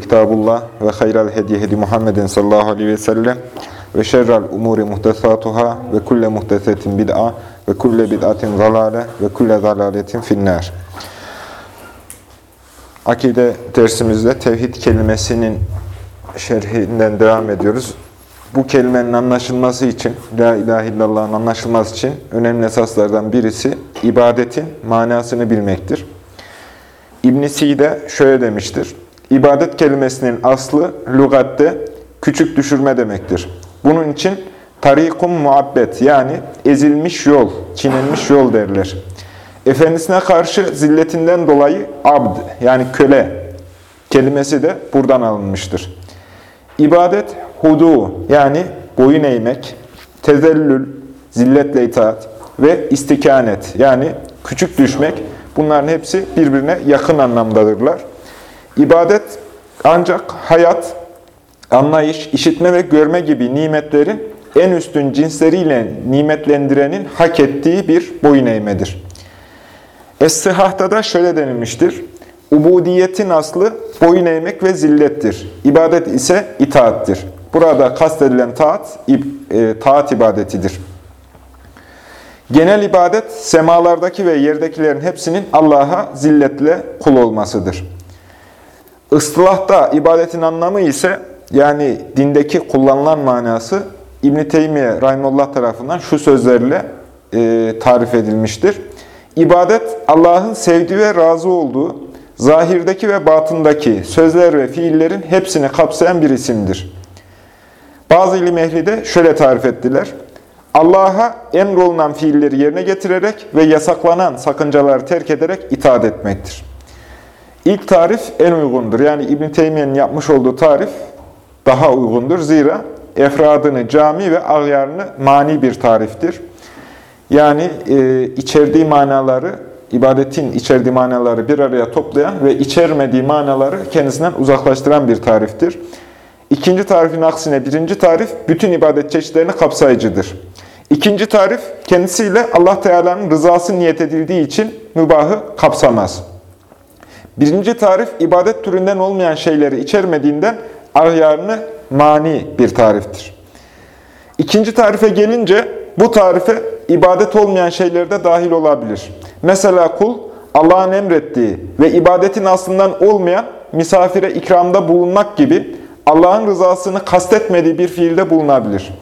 Kitabullah ve hayral hediye hedi Muhammedin sallallahu aleyhi ve sellem ve şerrel umuri muhtesatuhâ ve kulle muhtesetin bid'a ve kulle bid'atin zalale ve kulle zalaletin finnâr. Akide dersimizde tevhid kelimesinin şerhinden devam ediyoruz. Bu kelimenin anlaşılması için, La ilahe illallah'ın anlaşılması için önemli esaslardan birisi ibadetin manasını bilmektir. İbn-i Side şöyle demiştir. İbadet kelimesinin aslı lügatte küçük düşürme demektir. Bunun için tarikum muabbet yani ezilmiş yol, çiğnenmiş yol derler. Efendisine karşı zilletinden dolayı abd yani köle kelimesi de buradan alınmıştır. İbadet hudu yani boyun eğmek, tezellül, zilletle itaat ve istikanet yani küçük düşmek bunların hepsi birbirine yakın anlamdadırlar. İbadet ancak hayat, anlayış, işitme ve görme gibi nimetlerin en üstün cinsleriyle nimetlendirenin hak ettiği bir boyun eğmedir. Es-Sıhhah'ta da şöyle denilmiştir. Ubudiyetin aslı boyun eğmek ve zillettir. İbadet ise itaattir. Burada kastedilen taat, e, taat ibadetidir. Genel ibadet, semalardaki ve yerdekilerin hepsinin Allah'a zilletle kul olmasıdır. Istılahta ibadetin anlamı ise, yani dindeki kullanılan manası, İbn-i Teymiye Rahimullah tarafından şu sözlerle e, tarif edilmiştir. İbadet, Allah'ın sevdiği ve razı olduğu, zahirdeki ve batındaki sözler ve fiillerin hepsini kapsayan bir isimdir. Bazı ilim ehli de şöyle tarif ettiler. Allah'a emrolunan fiilleri yerine getirerek ve yasaklanan sakıncaları terk ederek itaat etmektir. İlk tarif en uygundur. Yani İbn-i Teymiye'nin yapmış olduğu tarif daha uygundur. Zira efradını cami ve agyarını mani bir tariftir. Yani e, içerdiği manaları, ibadetin içerdiği manaları bir araya toplayan ve içermediği manaları kendisinden uzaklaştıran bir tariftir. İkinci tarifin aksine birinci tarif bütün ibadet çeşitlerini kapsayıcıdır. İkinci tarif kendisiyle Allah Teala'nın rızası niyet edildiği için mübahı kapsamaz. Birinci tarif ibadet türünden olmayan şeyleri içermediğinden ahyarını mani bir tariftir. İkinci tarife gelince bu tarife ibadet olmayan şeyler de dahil olabilir. Mesela kul Allah'ın emrettiği ve ibadetin aslından olmayan misafire ikramda bulunmak gibi Allah'ın rızasını kastetmediği bir fiilde bulunabilir.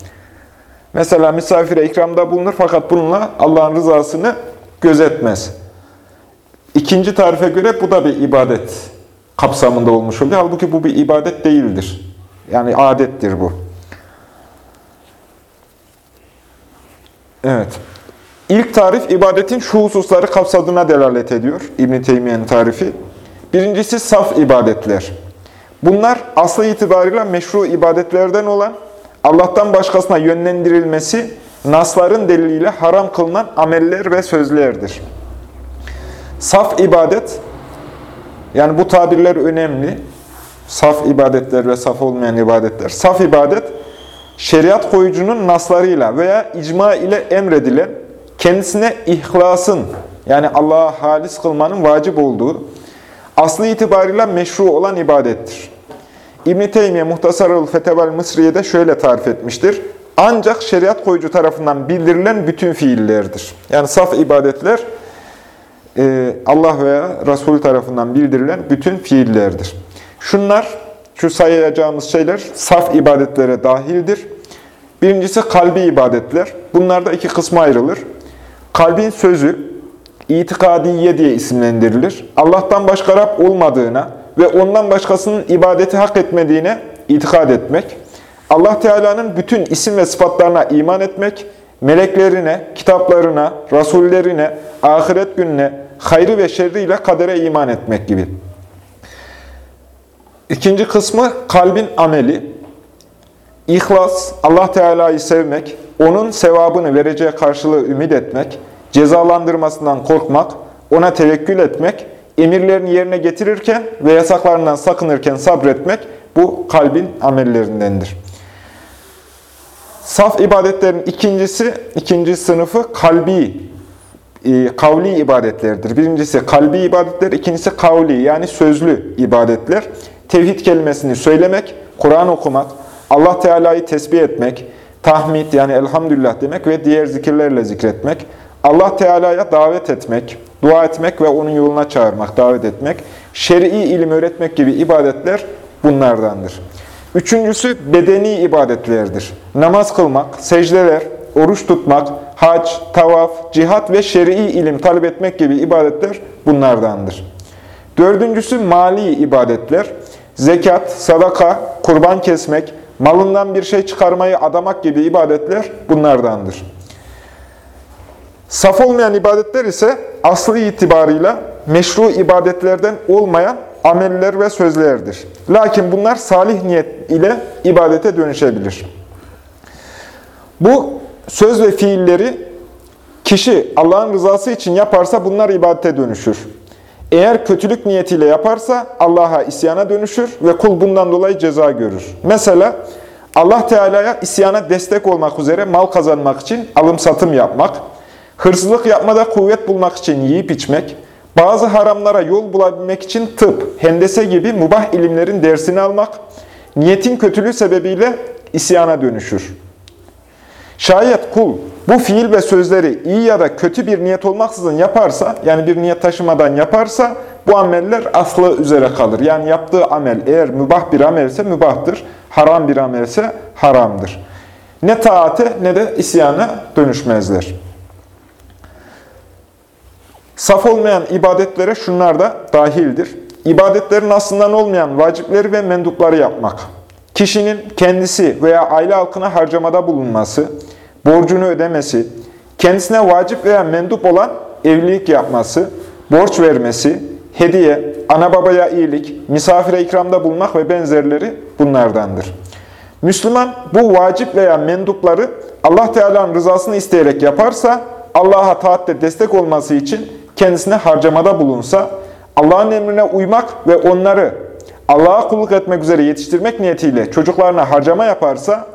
Mesela misafire ikramda bulunur fakat bununla Allah'ın rızasını gözetmez. İkinci tarife göre bu da bir ibadet kapsamında olmuş oluyor. Halbuki bu bir ibadet değildir. Yani adettir bu. Evet. İlk tarif ibadetin şu hususları kapsadığına delalet ediyor. İbn-i Teymiye'nin tarifi. Birincisi saf ibadetler. Bunlar aslı itibariyle meşru ibadetlerden olan, Allah'tan başkasına yönlendirilmesi, nasların deliliyle haram kılınan ameller ve sözlerdir. Saf ibadet, yani bu tabirler önemli. Saf ibadetler ve saf olmayan ibadetler. Saf ibadet, şeriat koyucunun naslarıyla veya icma ile emredilen, kendisine ihlasın, yani Allah'a halis kılmanın vacip olduğu, aslı itibariyle meşru olan ibadettir. İbn-i Teymiye Muhtasarul Feteval Mısriye'de şöyle tarif etmiştir. Ancak şeriat koyucu tarafından bildirilen bütün fiillerdir. Yani saf ibadetler Allah veya Resulü tarafından bildirilen bütün fiillerdir. Şunlar, şu sayacağımız şeyler saf ibadetlere dahildir. Birincisi kalbi ibadetler. Bunlar da iki kısma ayrılır. Kalbin sözü, itikadiye diye isimlendirilir. Allah'tan başka Rab olmadığına ve ondan başkasının ibadeti hak etmediğine itikad etmek. Allah Teala'nın bütün isim ve sıfatlarına iman etmek, meleklerine, kitaplarına, rasullerine, ahiret gününe, hayrı ve şerriyle kadere iman etmek gibi. İkinci kısmı kalbin ameli. İhlas, Allah Teala'yı sevmek, onun sevabını vereceği karşılığı ümit etmek, cezalandırmasından korkmak, ona tevekkül etmek, emirlerini yerine getirirken ve yasaklarından sakınırken sabretmek bu kalbin amellerindendir. Saf ibadetlerin ikincisi, ikinci sınıfı kalbi, e, kavli ibadetlerdir. Birincisi kalbi ibadetler, ikincisi kavli yani sözlü ibadetler. Tevhid kelimesini söylemek, Kur'an okumak, Allah Teala'yı tesbih etmek, tahmid yani elhamdülillah demek ve diğer zikirlerle zikretmek, Allah Teala'ya davet etmek, dua etmek ve onun yoluna çağırmak, davet etmek, şer'i ilim öğretmek gibi ibadetler bunlardandır. Üçüncüsü bedeni ibadetlerdir. Namaz kılmak, secdeler, oruç tutmak, hac, tavaf, cihat ve şer'i ilim talep etmek gibi ibadetler bunlardandır. Dördüncüsü mali ibadetler. Zekat, sadaka, kurban kesmek, malından bir şey çıkarmayı adamak gibi ibadetler bunlardandır. Saf olmayan ibadetler ise aslı itibarıyla meşru ibadetlerden olmayan ameller ve sözlerdir. Lakin bunlar salih niyet ile ibadete dönüşebilir. Bu söz ve fiilleri kişi Allah'ın rızası için yaparsa bunlar ibadete dönüşür. Eğer kötülük niyetiyle yaparsa Allah'a isyana dönüşür ve kul bundan dolayı ceza görür. Mesela Allah Teala'ya isyana destek olmak üzere mal kazanmak için alım satım yapmak, hırsızlık yapmada kuvvet bulmak için yiyip içmek, bazı haramlara yol bulabilmek için tıp, hendese gibi mubah ilimlerin dersini almak, niyetin kötülüğü sebebiyle isyana dönüşür. Şayet kul bu fiil ve sözleri iyi ya da kötü bir niyet olmaksızın yaparsa, yani bir niyet taşımadan yaparsa, bu ameller aslı üzere kalır. Yani yaptığı amel eğer mübah bir amelse mübahtır, haram bir amelse haramdır. Ne taate ne de isyana dönüşmezler. Saf olmayan ibadetlere şunlar da dahildir. İbadetlerin aslından olmayan vacipleri ve mendupları yapmak. Kişinin kendisi veya aile halkına harcamada bulunması, borcunu ödemesi, kendisine vacip veya mendup olan evlilik yapması, borç vermesi, hediye, ana babaya iyilik, misafire ikramda bulunmak ve benzerleri bunlardandır. Müslüman bu vacip veya mendupları Allah Teala'nın rızasını isteyerek yaparsa, Allah'a taatte destek olması için kendisine harcamada bulunsa, Allah'ın emrine uymak ve onları Allah'a kulluk etmek üzere yetiştirmek niyetiyle çocuklarına harcama yaparsa,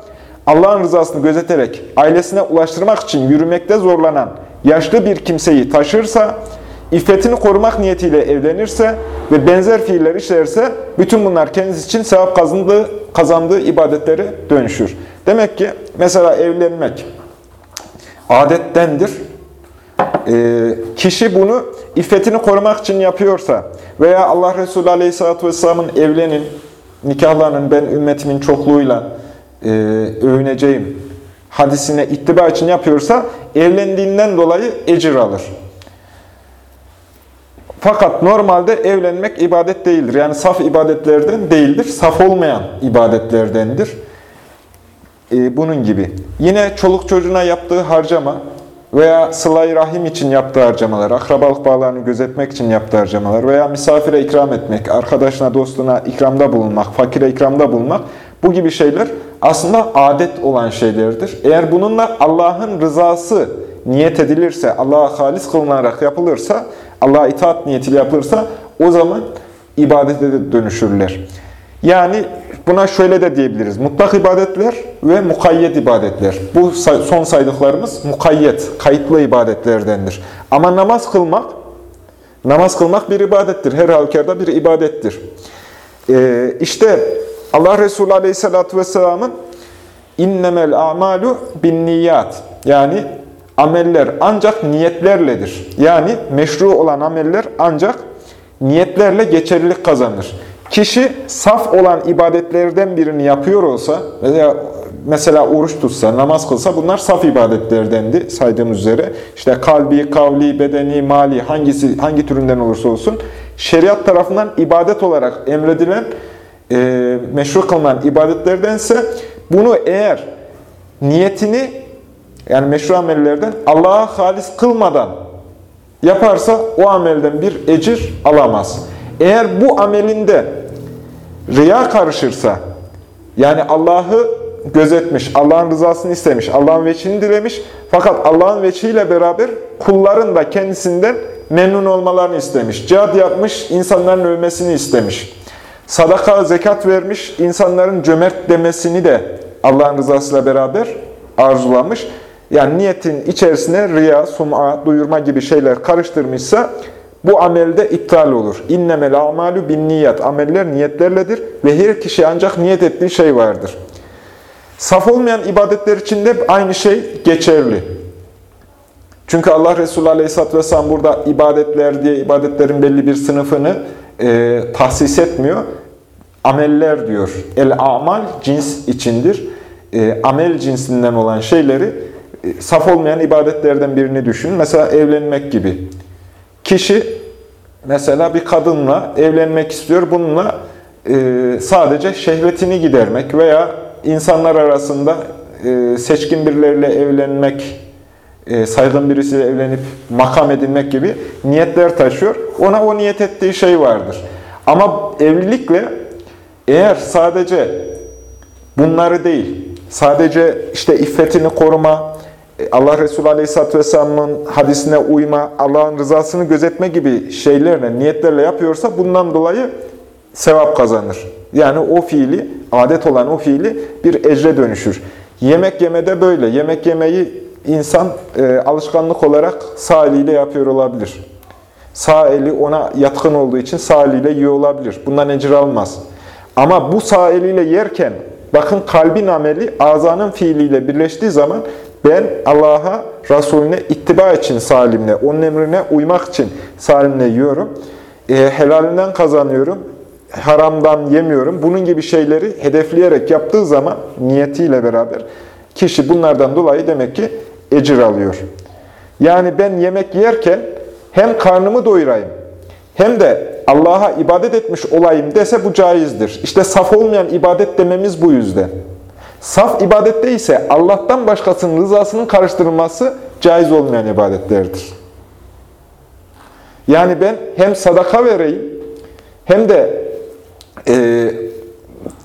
Allah'ın rızasını gözeterek ailesine ulaştırmak için yürümekte zorlanan yaşlı bir kimseyi taşırsa, iffetini korumak niyetiyle evlenirse ve benzer fiiller işlerse, bütün bunlar kendisi için sevap kazandığı, kazandığı ibadetlere dönüşür. Demek ki mesela evlenmek adettendir. Ee, kişi bunu iffetini korumak için yapıyorsa veya Allah Resulü Aleyhisselatü Vesselam'ın evlenin, nikahlarının ben ümmetimin çokluğuyla e, övüneceğim hadisine ittiba için yapıyorsa evlendiğinden dolayı ecir alır. Fakat normalde evlenmek ibadet değildir. Yani saf ibadetlerden değildir. Saf olmayan ibadetlerdendir. Ee, bunun gibi. Yine çoluk çocuğuna yaptığı harcama veya sıla rahim için yaptığı harcamalar, akrabalık bağlarını gözetmek için yaptığı harcamalar veya misafire ikram etmek, arkadaşına, dostuna ikramda bulunmak, fakire ikramda bulunmak bu gibi şeyler aslında adet olan şeylerdir. Eğer bununla Allah'ın rızası niyet edilirse, Allah'a halis kılınarak yapılırsa, Allah'a itaat niyetiyle yapılırsa o zaman ibadete de dönüşürler. Yani buna şöyle de diyebiliriz. Mutlak ibadetler ve mukayyet ibadetler. Bu son saydıklarımız mukayyet, kayıtlı ibadetlerdendir. Ama namaz kılmak, namaz kılmak bir ibadettir. Her halükarda bir ibadettir. Ee, işte Allah Resulü Aleyhisselatü Vesselam'ın innemel a'malu bin niyat yani ameller ancak niyetlerledir. Yani meşru olan ameller ancak niyetlerle geçerlilik kazanır. Kişi saf olan ibadetlerden birini yapıyor olsa, veya mesela oruç tutsa, namaz kılsa bunlar saf ibadetlerdendi saydığımız üzere. İşte kalbi, kavli, bedeni, mali hangisi hangi türünden olursa olsun şeriat tarafından ibadet olarak emredilen e, meşru kılınan ibadetlerdense bunu eğer niyetini yani meşru amellerden Allah'a halis kılmadan yaparsa o amelden bir ecir alamaz. Eğer bu amelinde riya karışırsa, yani Allah'ı gözetmiş, Allah'ın rızasını istemiş, Allah'ın veçini dilemiş. Fakat Allah'ın veçiyle beraber kulların da kendisinden memnun olmalarını istemiş. Cihad yapmış, insanların övmesini istemiş. Sadaka, zekat vermiş, insanların cömert demesini de Allah'ın rızasıyla beraber arzulamış. Yani niyetin içerisine riya, sum'a, duyurma gibi şeyler karıştırmışsa bu amelde iptal olur. İnnemel amalu bin niyet. Ameller niyetlerledir ve her kişi ancak niyet ettiği şey vardır. Saf olmayan ibadetler için de aynı şey geçerli. Çünkü Allah Resulü Aleyhisselatü Vesselam burada ibadetler diye ibadetlerin belli bir sınıfını e, tahsis etmiyor. Ameller diyor. El-amal cins içindir. E, amel cinsinden olan şeyleri e, saf olmayan ibadetlerden birini düşün. Mesela evlenmek gibi. Kişi mesela bir kadınla evlenmek istiyor. Bununla e, sadece şehvetini gidermek veya insanlar arasında e, seçkin birileriyle evlenmek, e, saygın birisiyle evlenip makam edinmek gibi niyetler taşıyor. Ona o niyet ettiği şey vardır. Ama evlilikle eğer sadece bunları değil, sadece işte iffetini koruma, Allah Resulü Aleyhisselatü Vesselam'ın hadisine uyma, Allah'ın rızasını gözetme gibi şeylerle, niyetlerle yapıyorsa bundan dolayı sevap kazanır. Yani o fiili, adet olan o fiili bir ecre dönüşür. Yemek yemede böyle. Yemek yemeyi insan e, alışkanlık olarak sağ eliyle yapıyor olabilir. Sağ eli ona yatkın olduğu için sağ eliyle yiyor olabilir. Bundan ecir almaz. Ama bu sağ eliyle yerken, bakın kalbin ameli azanın fiiliyle birleştiği zaman ben Allah'a, Resulüne ittiba için salimle, onun emrine uymak için salimle yiyorum. E, helalinden kazanıyorum, haramdan yemiyorum. Bunun gibi şeyleri hedefleyerek yaptığı zaman niyetiyle beraber kişi bunlardan dolayı demek ki ecir alıyor. Yani ben yemek yerken hem karnımı doyurayım hem de Allah'a ibadet etmiş olayım dese bu caizdir. İşte saf olmayan ibadet dememiz bu yüzden. Saf ibadette ise Allah'tan başkasının rızasının karıştırılması caiz olmayan ibadetlerdir. Yani ben hem sadaka vereyim hem de e,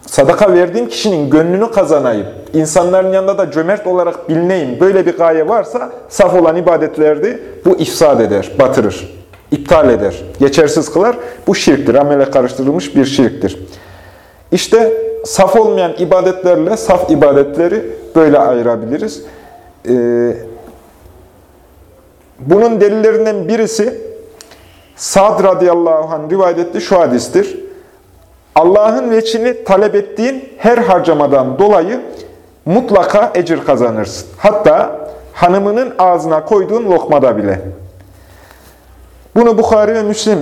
sadaka verdiğim kişinin gönlünü kazanayım, insanların yanında da cömert olarak bilineyim, böyle bir gaye varsa saf olan ibadetlerde bu ifsad eder, batırır, iptal eder, geçersiz kılar. Bu şirktir, amele karıştırılmış bir şirktir. İşte saf olmayan ibadetlerle saf ibadetleri böyle ayırabiliriz. Ee, bunun delillerinden birisi Sad radıyallahu anh rivayet ettiği şu hadistir. Allah'ın veçini talep ettiğin her harcamadan dolayı mutlaka ecir kazanırsın. Hatta hanımının ağzına koyduğun lokmada bile. Bunu Bukhari ve Müslim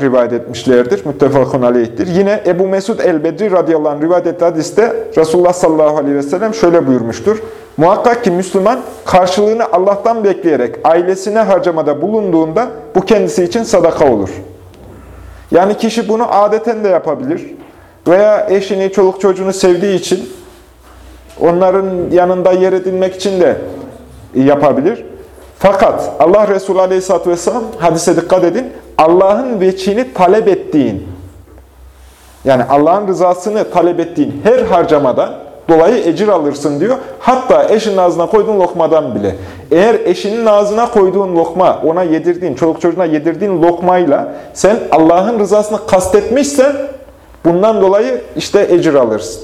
rivayet etmişlerdir. Müttefakun aleyhtir. Yine Ebu Mesud el-Bedri radıyallahu anh rivayet ettiği hadiste Resulullah sallallahu aleyhi ve sellem şöyle buyurmuştur. Muhakkak ki Müslüman karşılığını Allah'tan bekleyerek ailesine harcamada bulunduğunda bu kendisi için sadaka olur. Yani kişi bunu adeten de yapabilir. Veya eşini, çoluk çocuğunu sevdiği için onların yanında yer edinmek için de yapabilir. Fakat Allah Resulü Aleyhisselatü Vesselam hadise dikkat edin. Allah'ın veçini talep ettiğin, yani Allah'ın rızasını talep ettiğin her harcamadan dolayı ecir alırsın diyor. Hatta eşinin ağzına koyduğun lokmadan bile. Eğer eşinin ağzına koyduğun lokma, ona yedirdiğin, çoluk çocuğuna yedirdiğin lokmayla sen Allah'ın rızasını kastetmişsen bundan dolayı işte ecir alırsın.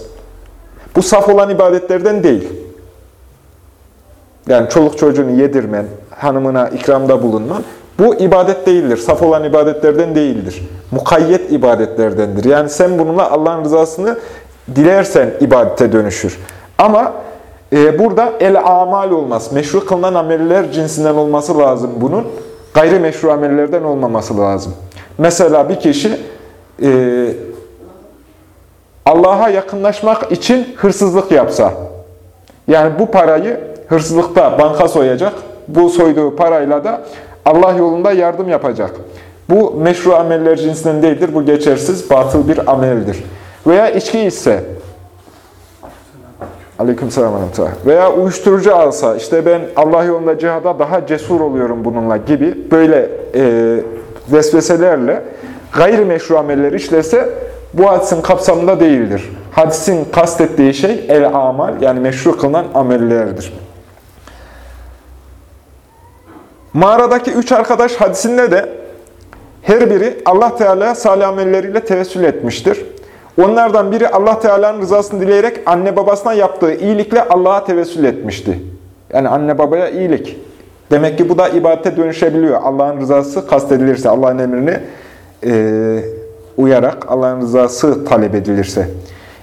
Bu saf olan ibadetlerden değil. Yani çoluk çocuğunu yedirmen, hanımına ikramda bulunman, bu ibadet değildir. Saf olan ibadetlerden değildir. Mukayyet ibadetlerdendir. Yani sen bununla Allah'ın rızasını dilersen ibadete dönüşür. Ama e, burada el-amal olmaz. Meşru kılınan ameller cinsinden olması lazım bunun. Gayrimeşru amellerden olmaması lazım. Mesela bir kişi e, Allah'a yakınlaşmak için hırsızlık yapsa, yani bu parayı hırsızlıkta banka soyacak, bu soyduğu parayla da Allah yolunda yardım yapacak. Bu meşru ameller cinsinden değildir, bu geçersiz, batıl bir ameldir. Veya içki ise, aleykümselam veya uyuşturucu alsa, işte ben Allah yolunda cihada daha cesur oluyorum bununla gibi böyle e, vesveselerle gayrimeşru ameller işlese bu hadisin kapsamında değildir. hadisin kastettiği şey el-amal yani meşru kılınan amellerdir. Mağaradaki üç arkadaş hadisinde de her biri Allah Teala salih amelleriyle tevessül etmiştir. Onlardan biri Allah Teala'nın rızasını dileyerek anne babasına yaptığı iyilikle Allah'a tevessül etmişti. Yani anne babaya iyilik. Demek ki bu da ibadete dönüşebiliyor. Allah'ın rızası kastedilirse, Allah'ın emrini e, uyarak Allah'ın rızası talep edilirse.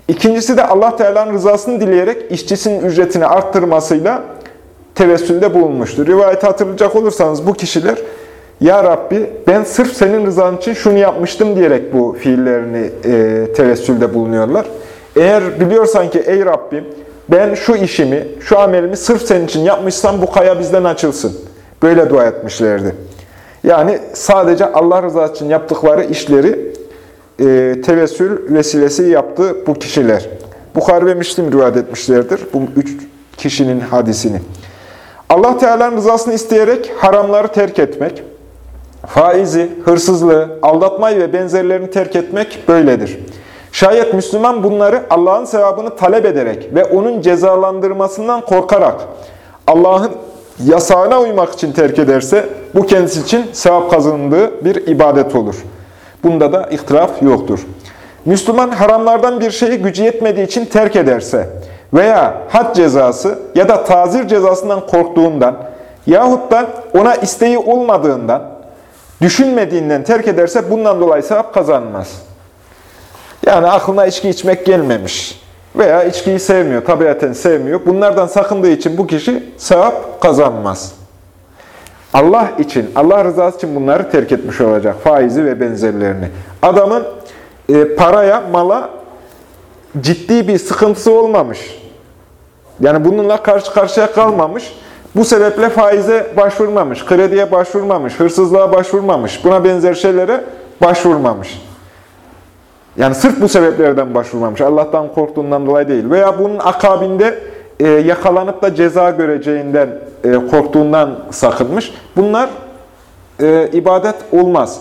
İkincisi de Allah Teala'nın rızasını dileyerek işçisinin ücretini arttırmasıyla tevessülde bulunmuştur. Rivayeti hatırlayacak olursanız bu kişiler Ya Rabbi ben sırf senin rızan için şunu yapmıştım diyerek bu fiillerini e, tevessülde bulunuyorlar. Eğer biliyorsan ki ey Rabbim ben şu işimi, şu amelimi sırf senin için yapmışsam bu kaya bizden açılsın. Böyle dua etmişlerdi. Yani sadece Allah rızası için yaptıkları işleri e, tevessül vesilesi yaptı bu kişiler. Bukhari ve Müslim rivayet etmişlerdir bu üç kişinin hadisini. Allah Teala'nın rızasını isteyerek haramları terk etmek, faizi, hırsızlığı, aldatmayı ve benzerlerini terk etmek böyledir. Şayet Müslüman bunları Allah'ın sevabını talep ederek ve onun cezalandırmasından korkarak Allah'ın yasağına uymak için terk ederse bu kendisi için sevap kazandığı bir ibadet olur. Bunda da ihtilaf yoktur. Müslüman haramlardan bir şeyi gücü yetmediği için terk ederse veya had cezası ya da tazir cezasından korktuğundan yahut da ona isteği olmadığından, düşünmediğinden terk ederse bundan dolayı sevap kazanmaz. Yani aklına içki içmek gelmemiş veya içkiyi sevmiyor, tabiaten sevmiyor. Bunlardan sakındığı için bu kişi sevap kazanmaz. Allah için, Allah rızası için bunları terk etmiş olacak. Faizi ve benzerlerini. Adamın e, paraya, mala ciddi bir sıkıntısı olmamış. Yani bununla karşı karşıya kalmamış. Bu sebeple faize başvurmamış, krediye başvurmamış, hırsızlığa başvurmamış, buna benzer şeylere başvurmamış. Yani sırf bu sebeplerden başvurmamış. Allah'tan korktuğundan dolayı değil. Veya bunun akabinde e, yakalanıp da ceza göreceğinden e, korktuğundan sakınmış. Bunlar e, ibadet olmaz.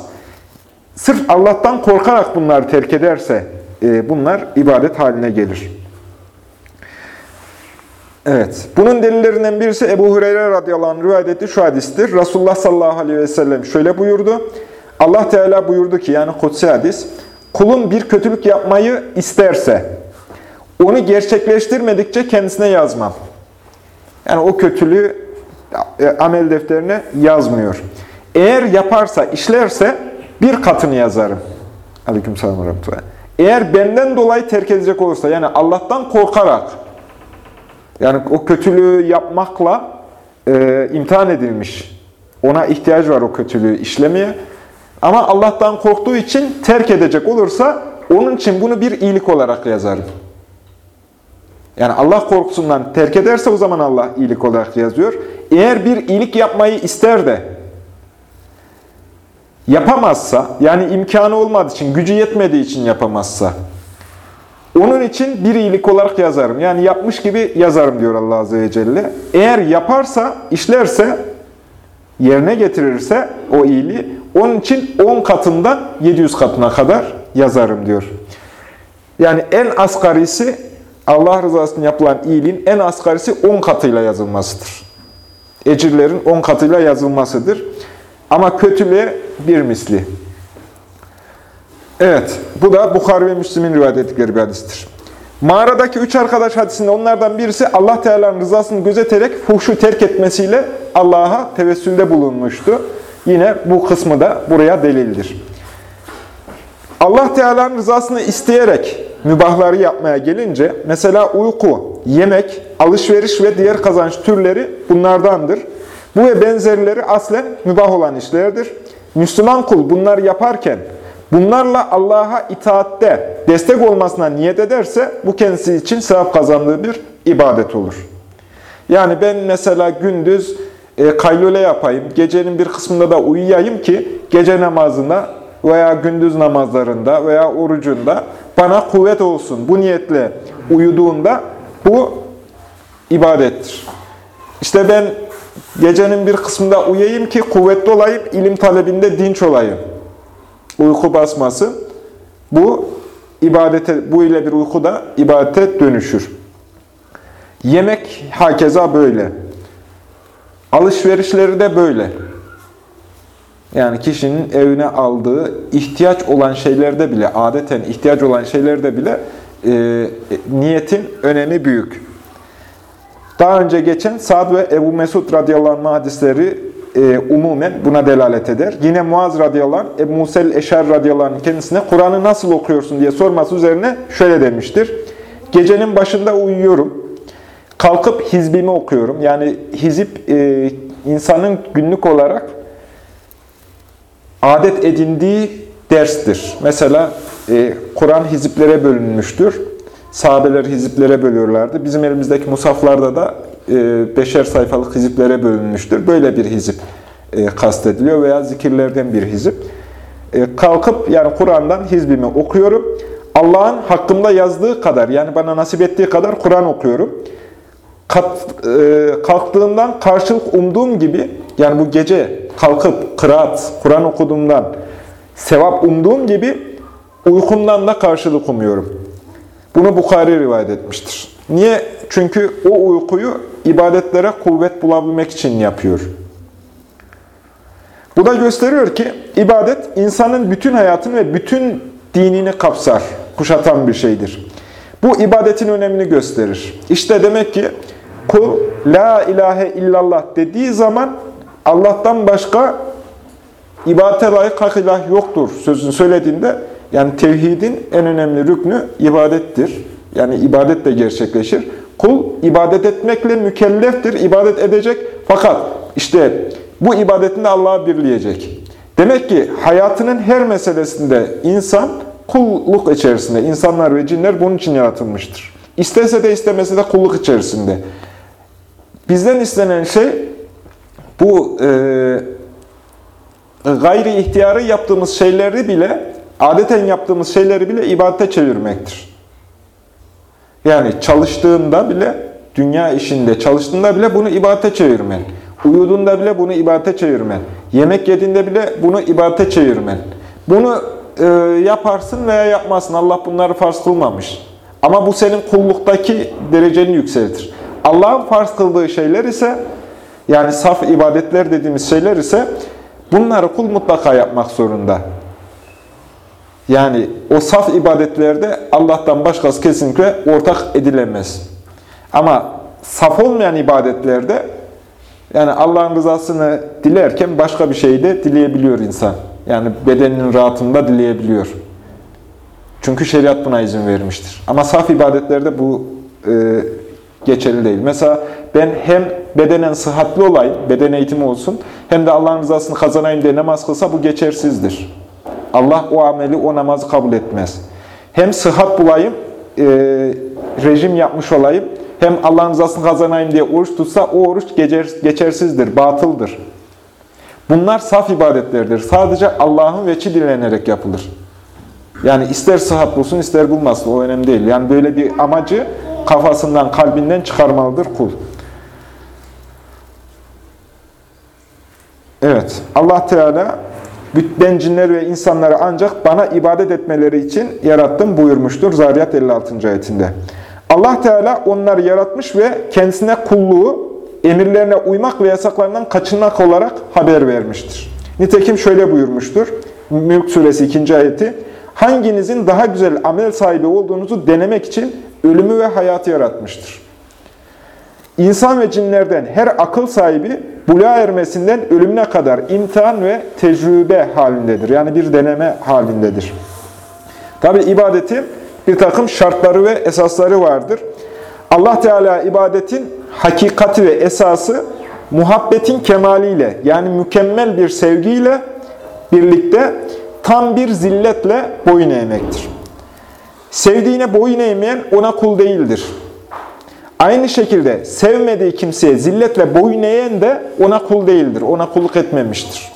Sırf Allah'tan korkarak bunları terk ederse bunlar ibadet haline gelir. Evet. Bunun delillerinden birisi Ebu Hureyre radıyallahu anh rivayet ettiği şu hadistir. Resulullah sallallahu aleyhi ve sellem şöyle buyurdu. Allah Teala buyurdu ki yani kutsi hadis. Kulun bir kötülük yapmayı isterse onu gerçekleştirmedikçe kendisine yazmam. Yani o kötülüğü e, amel defterine yazmıyor. Eğer yaparsa, işlerse bir katını yazarım. Aleykümselam ve rahmetullah. Eğer benden dolayı terk edecek olursa, yani Allah'tan korkarak, yani o kötülüğü yapmakla e, imtihan edilmiş. Ona ihtiyaç var o kötülüğü işlemeye. Ama Allah'tan korktuğu için terk edecek olursa, onun için bunu bir iyilik olarak yazarım. Yani Allah korkusundan terk ederse o zaman Allah iyilik olarak yazıyor. Eğer bir iyilik yapmayı ister de yapamazsa, yani imkanı olmadığı için, gücü yetmediği için yapamazsa, onun için bir iyilik olarak yazarım. Yani yapmış gibi yazarım diyor Allah Azze ve Celle. Eğer yaparsa, işlerse, yerine getirirse o iyiliği, onun için 10 katından 700 katına kadar yazarım diyor. Yani en asgarisi Allah rızası için yapılan iyiliğin en asgarisi 10 katıyla yazılmasıdır. Ecirlerin 10 katıyla yazılmasıdır. Ama kötülüğe bir misli. Evet, bu da Bukhari ve Müslim'in rivayet ettikleri bir hadistir. Mağaradaki üç arkadaş hadisinde onlardan birisi Allah Teala'nın rızasını gözeterek fuhşu terk etmesiyle Allah'a tevessülde bulunmuştu. Yine bu kısmı da buraya delildir. Allah Teala'nın rızasını isteyerek mübahları yapmaya gelince, mesela uyku, yemek, alışveriş ve diğer kazanç türleri bunlardandır. Bu ve benzerleri aslen mübah olan işlerdir. Müslüman kul bunları yaparken, bunlarla Allah'a itaatte destek olmasına niyet ederse, bu kendisi için sevap kazandığı bir ibadet olur. Yani ben mesela gündüz e, yapayım, gecenin bir kısmında da uyuyayım ki gece namazına veya gündüz namazlarında veya orucunda bana kuvvet olsun. Bu niyetle uyuduğunda bu ibadettir. İşte ben gecenin bir kısmında uyuyayım ki kuvvetli olayım, ilim talebinde dinç olayım. Uyku basması bu ibadete, bu ile bir uyku da ibadete dönüşür. Yemek hakeza böyle. Alışverişleri de böyle. Yani kişinin evine aldığı ihtiyaç olan şeylerde bile, adeten ihtiyaç olan şeylerde bile e, niyetin önemi büyük. Daha önce geçen Sa'd ve Ebu Mesud radıyallahu hadisleri e, umumen buna delalet eder. Yine Muaz radıyallahu anh, Ebu Musel Eşer radıyallahu anh kendisine Kur'an'ı nasıl okuyorsun diye sorması üzerine şöyle demiştir. Gecenin başında uyuyorum. Kalkıp hizbimi okuyorum. Yani hizip e, insanın günlük olarak adet edindiği derstir. Mesela e, Kur'an hiziplere bölünmüştür. Sahabeler hiziplere bölüyorlardı. Bizim elimizdeki musaflarda da e, beşer sayfalık hiziplere bölünmüştür. Böyle bir hizip e, kastediliyor veya zikirlerden bir hizip. E, kalkıp yani Kur'an'dan hizbimi okuyorum. Allah'ın hakkımda yazdığı kadar yani bana nasip ettiği kadar Kur'an okuyorum. Kat, e, kalktığımdan karşılık umduğum gibi yani bu gece kalkıp kıraat, Kur'an okuduğumdan sevap umduğum gibi uykumdan da karşılık umuyorum. Bunu Bukhari rivayet etmiştir. Niye? Çünkü o uykuyu ibadetlere kuvvet bulabilmek için yapıyor. Bu da gösteriyor ki ibadet insanın bütün hayatını ve bütün dinini kapsar, kuşatan bir şeydir. Bu ibadetin önemini gösterir. İşte demek ki kul la ilahe illallah dediği zaman Allah'tan başka ibadete layık hak ilah yoktur sözünü söylediğinde yani tevhidin en önemli rüknü ibadettir. Yani ibadet de gerçekleşir. Kul ibadet etmekle mükelleftir, ibadet edecek. Fakat işte bu ibadetinde Allah'a birleyecek. Demek ki hayatının her meselesinde insan kulluk içerisinde, insanlar ve cinler bunun için yaratılmıştır. İstese de istemese de kulluk içerisinde. Bizden istenen şey bu e, gayri ihtiyarı yaptığımız şeyleri bile, adeten yaptığımız şeyleri bile ibadete çevirmektir. Yani çalıştığında bile, dünya işinde çalıştığında bile bunu ibadete çevirmen. Uyuduğunda bile bunu ibadete çevirmen. Yemek yediğinde bile bunu ibadete çevirmen. Bunu e, yaparsın veya yapmazsın. Allah bunları farz kılmamış. Ama bu senin kulluktaki dereceni yükseltir. Allah'ın farz kıldığı şeyler ise, yani saf ibadetler dediğimiz şeyler ise, bunları kul mutlaka yapmak zorunda. Yani o saf ibadetlerde Allah'tan başkası kesinlikle ortak edilemez. Ama saf olmayan ibadetlerde yani Allah'ın rızasını dilerken başka bir şeyi de dileyebiliyor insan. Yani bedeninin rahatında dileyebiliyor. Çünkü şeriat buna izin vermiştir. Ama saf ibadetlerde bu e, geçerli değil. Mesela ben hem bedenen sıhhatli olayım, beden eğitimi olsun, hem de Allah'ın rızasını kazanayım diye namaz kılsa bu geçersizdir. Allah o ameli, o namazı kabul etmez. Hem sıhhat bulayım, e, rejim yapmış olayım, hem Allah'ın rızasını kazanayım diye oruç tutsa o oruç geçer, geçersizdir, batıldır. Bunlar saf ibadetlerdir. Sadece Allah'ın veçi dilenerek yapılır. Yani ister sıhhat bulsun, ister bulmasın. O önemli değil. Yani böyle bir amacı kafasından, kalbinden çıkarmalıdır kul. Evet, Allah Teala ben cinler ve insanları ancak bana ibadet etmeleri için yarattım buyurmuştur Zariyat 56. ayetinde. Allah Teala onları yaratmış ve kendisine kulluğu emirlerine uymak ve yasaklarından kaçınmak olarak haber vermiştir. Nitekim şöyle buyurmuştur. Mülk suresi 2. ayeti. Hanginizin daha güzel amel sahibi olduğunuzu denemek için ölümü ve hayatı yaratmıştır. İnsan ve cinlerden her akıl sahibi buluğa ermesinden ölümüne kadar imtihan ve tecrübe halindedir. Yani bir deneme halindedir. Tabi ibadetin bir takım şartları ve esasları vardır. Allah Teala ibadetin hakikati ve esası muhabbetin kemaliyle yani mükemmel bir sevgiyle birlikte tam bir zilletle boyun eğmektir. Sevdiğine boyun eğmeyen ona kul değildir. Aynı şekilde sevmediği kimseye zilletle boyun eğen de ona kul değildir. Ona kulluk etmemiştir.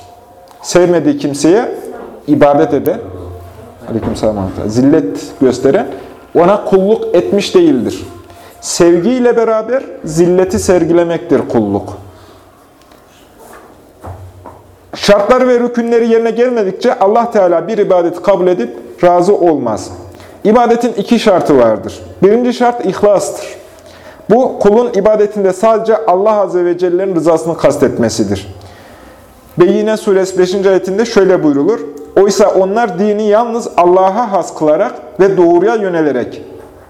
Sevmediği kimseye ibadet eden, zillet gösteren ona kulluk etmiş değildir. Sevgiyle beraber zilleti sergilemektir kulluk. Şartları ve rükünleri yerine gelmedikçe Allah Teala bir ibadeti kabul edip razı olmaz. İbadetin iki şartı vardır. Birinci şart ihlastır. Bu kulun ibadetinde sadece Allah Azze ve Celle'nin rızasını kastetmesidir. Beyyine suresi 5. ayetinde şöyle buyrulur. Oysa onlar dini yalnız Allah'a has kılarak ve doğruya yönelerek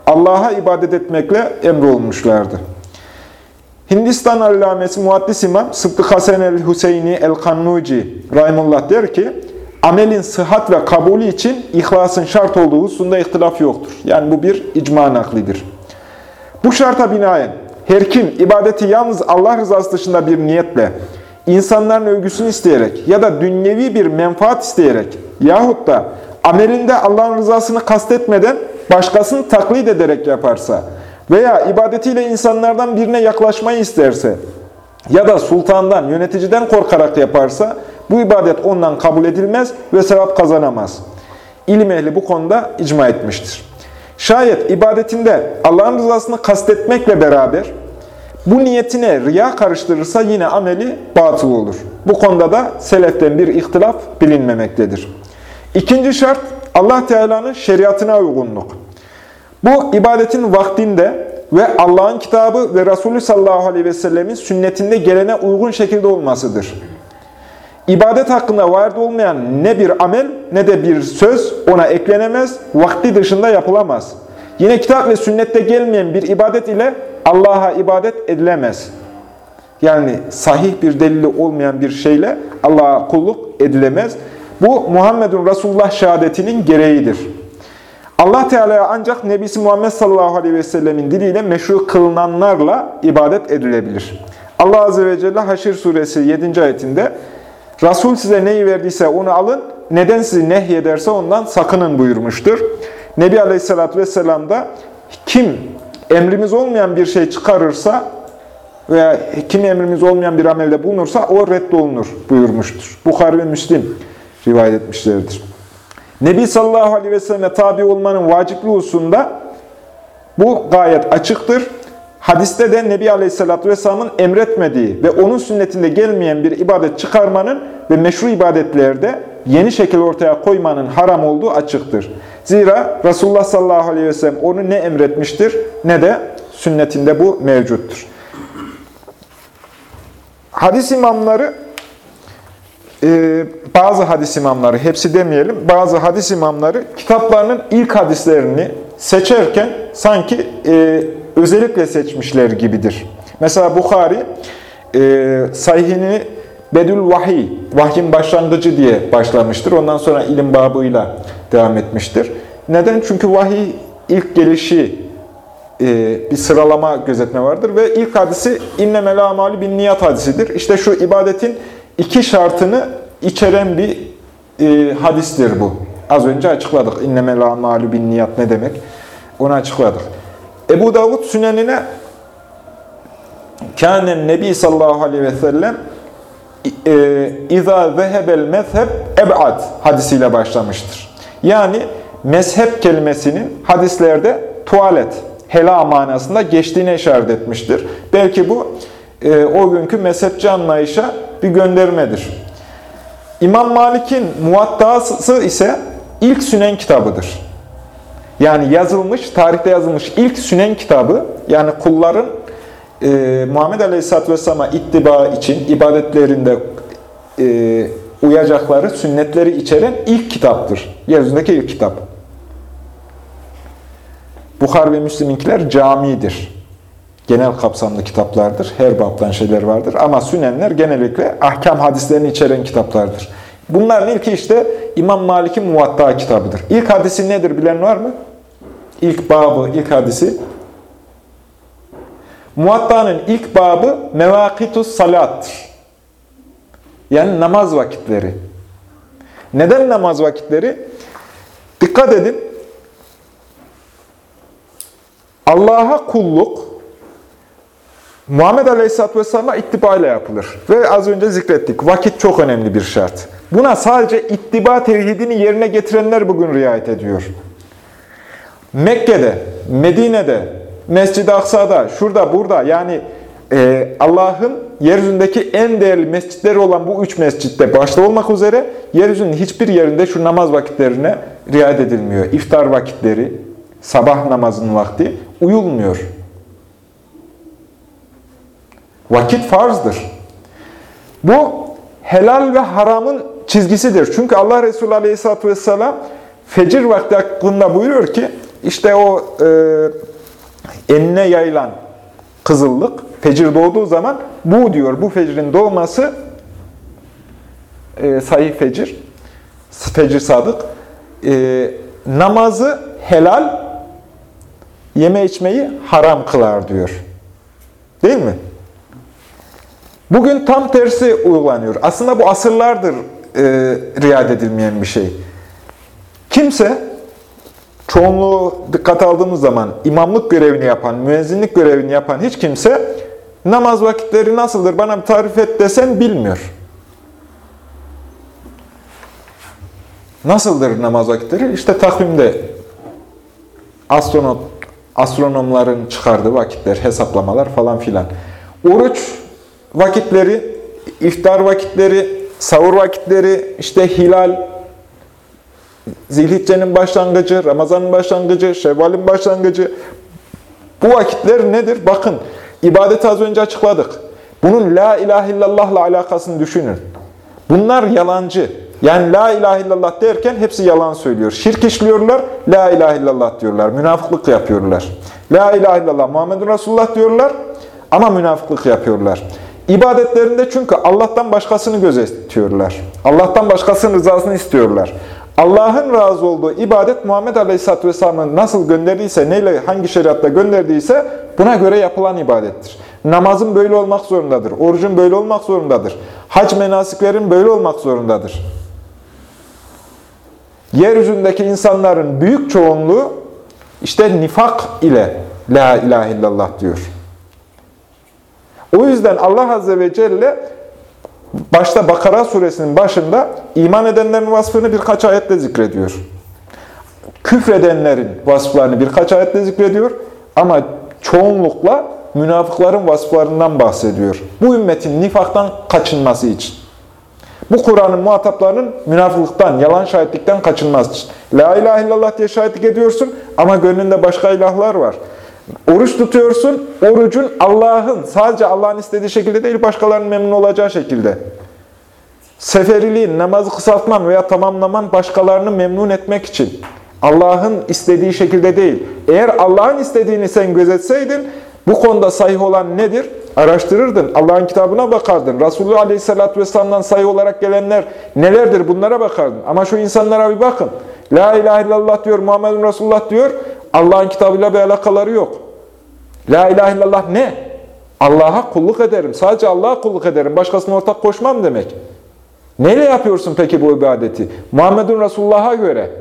Allah'a ibadet etmekle emrolmuşlardı. Hindistan allamesi Muaddis İmam Sıddık Hasan el-Hüseyni el-Kannuci Rahimullah der ki, amelin sıhhat ve kabulü için ihlasın şart olduğu hususunda ihtilaf yoktur. Yani bu bir icma naklidir. Bu şarta binaen her kim ibadeti yalnız Allah rızası dışında bir niyetle, insanların övgüsünü isteyerek ya da dünyevi bir menfaat isteyerek yahut da amelinde Allah'ın rızasını kastetmeden başkasını taklit ederek yaparsa veya ibadetiyle insanlardan birine yaklaşmayı isterse ya da sultandan, yöneticiden korkarak yaparsa bu ibadet ondan kabul edilmez ve sevap kazanamaz. İlim ehli bu konuda icma etmiştir. Şayet ibadetinde Allah'ın rızasını kastetmekle beraber bu niyetine riya karıştırırsa yine ameli batıl olur. Bu konuda da seleften bir ihtilaf bilinmemektedir. İkinci şart Allah Teala'nın şeriatına uygunluk. Bu ibadetin vaktinde ve Allah'ın kitabı ve Resulü sallallahu aleyhi ve sellemin sünnetinde gelene uygun şekilde olmasıdır. İbadet hakkında vardı olmayan ne bir amel ne de bir söz ona eklenemez, vakti dışında yapılamaz. Yine kitap ve sünnette gelmeyen bir ibadet ile Allah'a ibadet edilemez. Yani sahih bir delili olmayan bir şeyle Allah'a kulluk edilemez. Bu Muhammedun Resulullah şehadetinin gereğidir. Allah Teala'ya ancak Nebisi Muhammed sallallahu aleyhi ve sellemin diliyle meşru kılınanlarla ibadet edilebilir. Allah Azze ve Celle Haşir suresi 7. ayetinde Resul size neyi verdiyse onu alın, neden sizi nehyederse ondan sakının buyurmuştur. Nebi Aleyhisselatü Vesselam da kim emrimiz olmayan bir şey çıkarırsa veya kim emrimiz olmayan bir amelde bulunursa o reddolunur buyurmuştur. Bukhari ve Müslim rivayet etmişlerdir. Nebi sallallahu aleyhi ve tabi olmanın vacipli hususunda bu gayet açıktır. Hadiste de Nebi Aleyhisselatü Vesselam'ın emretmediği ve onun sünnetinde gelmeyen bir ibadet çıkarmanın ve meşru ibadetlerde yeni şekil ortaya koymanın haram olduğu açıktır. Zira Resulullah sallallahu aleyhi ve sellem onu ne emretmiştir ne de sünnetinde bu mevcuttur. Hadis imamları e, bazı hadis imamları, hepsi demeyelim, bazı hadis imamları kitaplarının ilk hadislerini seçerken sanki e, özellikle seçmişler gibidir. Mesela Bukhari e, sahihini Bedül Vahiy, vahyin başlangıcı diye başlamıştır. Ondan sonra ilim babıyla devam etmiştir. Neden? Çünkü vahiy ilk gelişi e, bir sıralama gözetme vardır ve ilk hadisi innemel amali bin niyat hadisidir. İşte şu ibadetin iki şartını içeren bir e, hadistir bu. Az önce açıkladık. İnnemel amalü bin niyat ne demek? Onu açıkladık. Ebu Davud sünenine Kânen Nebi sallallahu aleyhi ve sellem İzâ zehebel mezheb eb'ad hadisiyle başlamıştır. Yani mezhep kelimesinin hadislerde tuvalet, hela manasında geçtiğine işaret etmiştir. Belki bu e, o günkü mezhepçi anlayışa bir göndermedir. İmam Malik'in muvattası ise ilk sünen kitabıdır. Yani yazılmış, tarihte yazılmış ilk sünen kitabı, yani kulların e, Muhammed Aleyhisselatü Vesselam'a ittiba için ibadetlerinde e, uyacakları sünnetleri içeren ilk kitaptır. Yeryüzündeki ilk kitap. Bukhar ve Müslim'inkiler camidir. Genel kapsamlı kitaplardır. Her babdan şeyler vardır. Ama sünenler genellikle ahkam hadislerini içeren kitaplardır. Bunların ilki işte İmam Malik'in Muvatta kitabıdır. İlk hadisi nedir bilen var mı? İlk babı, ilk hadisi. Muvatta'nın ilk babı mevakitus salattır. Yani namaz vakitleri. Neden namaz vakitleri? Dikkat edin. Allah'a kulluk Muhammed Aleyhisselatü Vesselam'a ittibayla yapılır. Ve az önce zikrettik. Vakit çok önemli bir şart. Buna sadece ittiba tevhidini yerine getirenler bugün riayet ediyor. Mekke'de, Medine'de, Mescid-i Aksa'da, şurada, burada yani e, Allah'ın yeryüzündeki en değerli mescitleri olan bu üç mescitte başta olmak üzere yeryüzünün hiçbir yerinde şu namaz vakitlerine riayet edilmiyor. İftar vakitleri, sabah namazının vakti uyulmuyor. Vakit farzdır. Bu helal ve haramın çizgisidir. Çünkü Allah Resulü Aleyhisselatü Vesselam fecir vakti hakkında buyuruyor ki, işte o e, enine yayılan kızıllık, fecir doğduğu zaman bu diyor, bu fecrin doğması e, sahih fecir, fecir sadık, e, namazı helal, yeme içmeyi haram kılar diyor. Değil mi? Bugün tam tersi uygulanıyor. Aslında bu asırlardır e, riayet edilmeyen bir şey. Kimse, çoğunluğu dikkat aldığımız zaman imamlık görevini yapan, müezzinlik görevini yapan hiç kimse namaz vakitleri nasıldır bana bir tarif et desen bilmiyor. Nasıldır namaz vakitleri? İşte takvimde astronot, astronomların çıkardığı vakitler, hesaplamalar falan filan. Oruç vakitleri, iftar vakitleri, sahur vakitleri, işte hilal, Zilhicce'nin başlangıcı, Ramazan'ın başlangıcı, Şevval'in başlangıcı. Bu vakitler nedir? Bakın, ibadeti az önce açıkladık. Bunun la ilahe illallah'la alakasını düşünün. Bunlar yalancı. Yani la ilahe illallah derken hepsi yalan söylüyor. Şirk işliyorlar, la ilahe illallah diyorlar. Münafıklık yapıyorlar. La ilahe illallah Muhammedun Resulullah diyorlar ama münafıklık yapıyorlar. İbadetlerinde çünkü Allah'tan başkasını gözetiyorlar. Allah'tan başkasının rızasını istiyorlar. Allah'ın razı olduğu ibadet Muhammed Aleyhisselatü Vesselam'ın nasıl gönderdiyse, neyle, hangi şeriatta gönderdiyse buna göre yapılan ibadettir. Namazın böyle olmak zorundadır. Orucun böyle olmak zorundadır. Hac menasiklerin böyle olmak zorundadır. Yeryüzündeki insanların büyük çoğunluğu işte nifak ile La ilahe illallah diyor. O yüzden Allah Azze ve Celle başta Bakara suresinin başında iman edenlerin vasfını birkaç ayetle zikrediyor. Küfredenlerin vasıflarını birkaç ayetle zikrediyor ama çoğunlukla münafıkların vasıflarından bahsediyor. Bu ümmetin nifaktan kaçınması için. Bu Kur'an'ın muhataplarının münafıklıktan, yalan şahitlikten kaçınması için. La ilahe illallah diye şahitlik ediyorsun ama gönlünde başka ilahlar var. Oruç tutuyorsun, orucun Allah'ın, sadece Allah'ın istediği şekilde değil, başkalarının memnun olacağı şekilde. Seferiliğin, namazı kısaltman veya tamamlaman başkalarını memnun etmek için. Allah'ın istediği şekilde değil. Eğer Allah'ın istediğini sen gözetseydin, bu konuda sahih olan nedir? Araştırırdın, Allah'ın kitabına bakardın. Resulullah Aleyhisselatü Vesselam'dan sayı olarak gelenler nelerdir bunlara bakardın. Ama şu insanlara bir bakın. La ilahe illallah diyor, Muhammedun Resulullah diyor. Allah'ın kitabıyla bir alakaları yok. La ilahe illallah ne? Allah'a kulluk ederim. Sadece Allah'a kulluk ederim. Başkasına ortak koşmam demek. Neyle yapıyorsun peki bu ibadeti? Muhammedun Resulullah'a göre.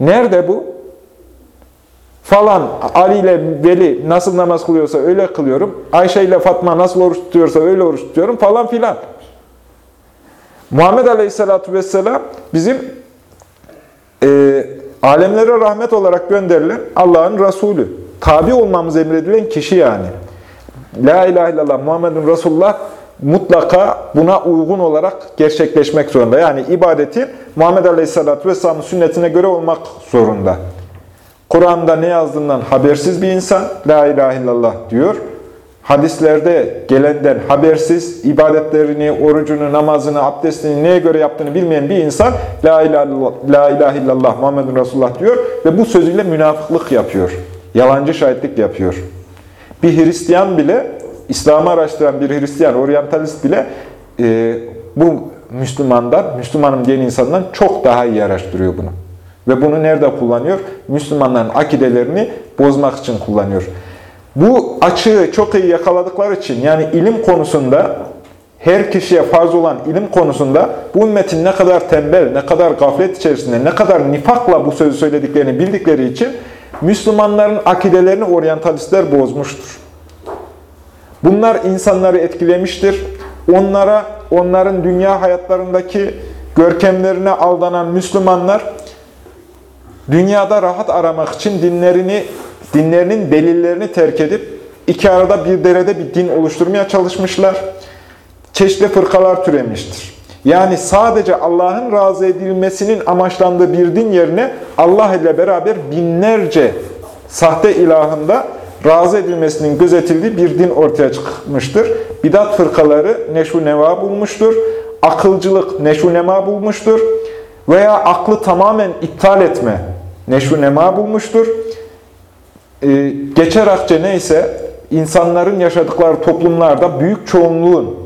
Nerede bu? Falan Ali ile Veli nasıl namaz kılıyorsa öyle kılıyorum. Ayşe ile Fatma nasıl oruç tutuyorsa öyle oruç tutuyorum falan filan. Muhammed Aleyhisselatü Vesselam bizim e, alemlere rahmet olarak gönderilen Allah'ın Resulü. Tabi olmamız emredilen kişi yani. La ilahe illallah Muhammedun Resulullah mutlaka buna uygun olarak gerçekleşmek zorunda. Yani ibadeti Muhammed Aleyhisselatü Vesselam'ın sünnetine göre olmak zorunda. Kur'an'da ne yazdığından habersiz bir insan La ilahe illallah diyor. Hadislerde gelenden habersiz, ibadetlerini, orucunu, namazını, abdestini neye göre yaptığını bilmeyen bir insan La ilahe illallah, Muhammedun Resulullah diyor ve bu sözüyle münafıklık yapıyor. Yalancı şahitlik yapıyor. Bir Hristiyan bile, İslam'ı araştıran bir Hristiyan, oryantalist bile e, bu Müslümandan, Müslümanım diyen insandan çok daha iyi araştırıyor bunu. Ve bunu nerede kullanıyor? Müslümanların akidelerini bozmak için kullanıyor. Bu açığı çok iyi yakaladıkları için yani ilim konusunda her kişiye farz olan ilim konusunda bu ümmetin ne kadar tembel, ne kadar gaflet içerisinde, ne kadar nifakla bu sözü söylediklerini bildikleri için Müslümanların akidelerini oryantalistler bozmuştur. Bunlar insanları etkilemiştir. Onlara, onların dünya hayatlarındaki görkemlerine aldanan Müslümanlar dünyada rahat aramak için dinlerini, dinlerinin delillerini terk edip iki arada bir derede bir din oluşturmaya çalışmışlar. Çeşitli fırkalar türemiştir. Yani sadece Allah'ın razı edilmesinin amaçlandığı bir din yerine Allah ile beraber binlerce sahte ilahında razı edilmesinin gözetildiği bir din ortaya çıkmıştır. Bidat fırkaları neşu neva bulmuştur. Akılcılık neşu nema bulmuştur. Veya aklı tamamen iptal etme neşu nema bulmuştur. Ee, geçer akçe neyse insanların yaşadıkları toplumlarda büyük çoğunluğun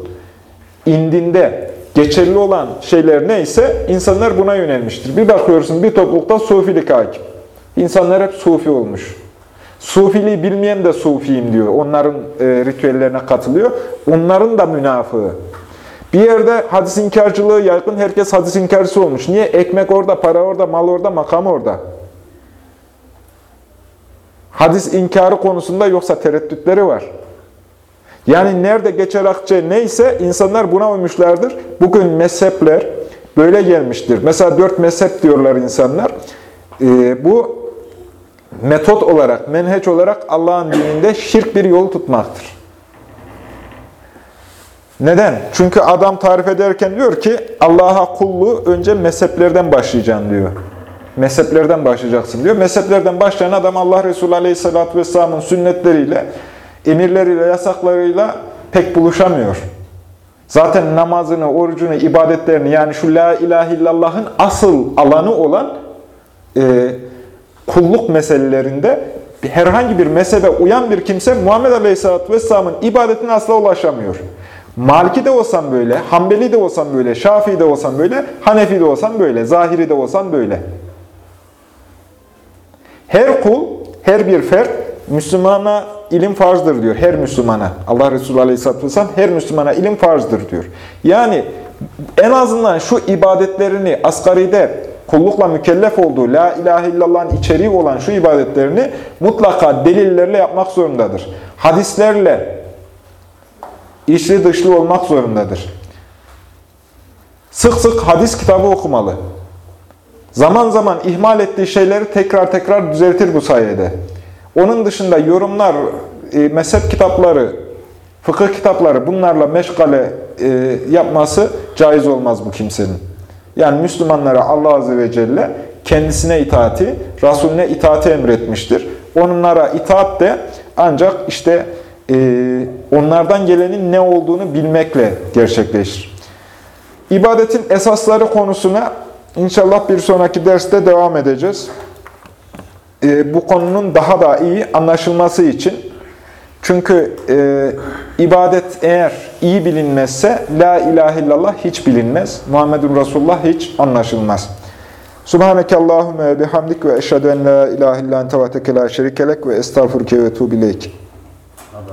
indinde geçerli olan şeyler neyse insanlar buna yönelmiştir. Bir bakıyorsun bir toplulukta sufilik hakim. İnsanlar hep sufi olmuş. Sufiliği bilmeyen de sufiyim diyor. Onların e, ritüellerine katılıyor. Onların da münafığı. Bir yerde hadis inkarcılığı yaygın, herkes hadis inkarcısı olmuş. Niye? Ekmek orada, para orada, mal orada, makam orada. Hadis inkarı konusunda yoksa tereddütleri var. Yani nerede geçer akçe neyse insanlar buna uymuşlardır. Bugün mezhepler böyle gelmiştir. Mesela dört mezhep diyorlar insanlar. Ee, bu metot olarak, menheç olarak Allah'ın dininde şirk bir yol tutmaktır. Neden? Çünkü adam tarif ederken diyor ki Allah'a kulluğu önce mezheplerden başlayacaksın diyor. Mezheplerden başlayacaksın diyor. Mezheplerden başlayan adam Allah Resulü Aleyhisselatü Vesselam'ın sünnetleriyle, emirleriyle, yasaklarıyla pek buluşamıyor. Zaten namazını, orucunu, ibadetlerini yani şu la ilahe illallah'ın asıl alanı olan e, kulluk meselelerinde herhangi bir mezhebe uyan bir kimse Muhammed Aleyhisselatü Vesselam'ın ibadetine asla ulaşamıyor. Maliki de olsan böyle, Hanbeli de olsan böyle, Şafii de olsan böyle, Hanefi de olsan böyle, Zahiri de olsan böyle. Her kul, her bir fert Müslümana ilim farzdır diyor. Her Müslümana. Allah Resulü Aleyhisselatü Vesselam her Müslümana ilim farzdır diyor. Yani en azından şu ibadetlerini asgaride kullukla mükellef olduğu La ilahe illallah'ın içeriği olan şu ibadetlerini mutlaka delillerle yapmak zorundadır. Hadislerle içli dışlı olmak zorundadır. Sık sık hadis kitabı okumalı. Zaman zaman ihmal ettiği şeyleri tekrar tekrar düzeltir bu sayede. Onun dışında yorumlar, e, mezhep kitapları, fıkıh kitapları bunlarla meşgale e, yapması caiz olmaz bu kimsenin. Yani Müslümanlara Allah Azze ve Celle kendisine itaati, Resulüne itaati emretmiştir. Onlara itaat de ancak işte e, onlardan gelenin ne olduğunu bilmekle gerçekleşir. İbadetin esasları konusuna inşallah bir sonraki derste devam edeceğiz. E, bu konunun daha da iyi anlaşılması için çünkü e, ibadet eğer iyi bilinmezse La ilahe illallah hiç bilinmez. Muhammedun Resulullah hiç anlaşılmaz. Subhaneke Allahümme bihamdik ve eşhedü en la ilahe illan tevateke la şerikelek ve estağfurke ve tuğbileyk.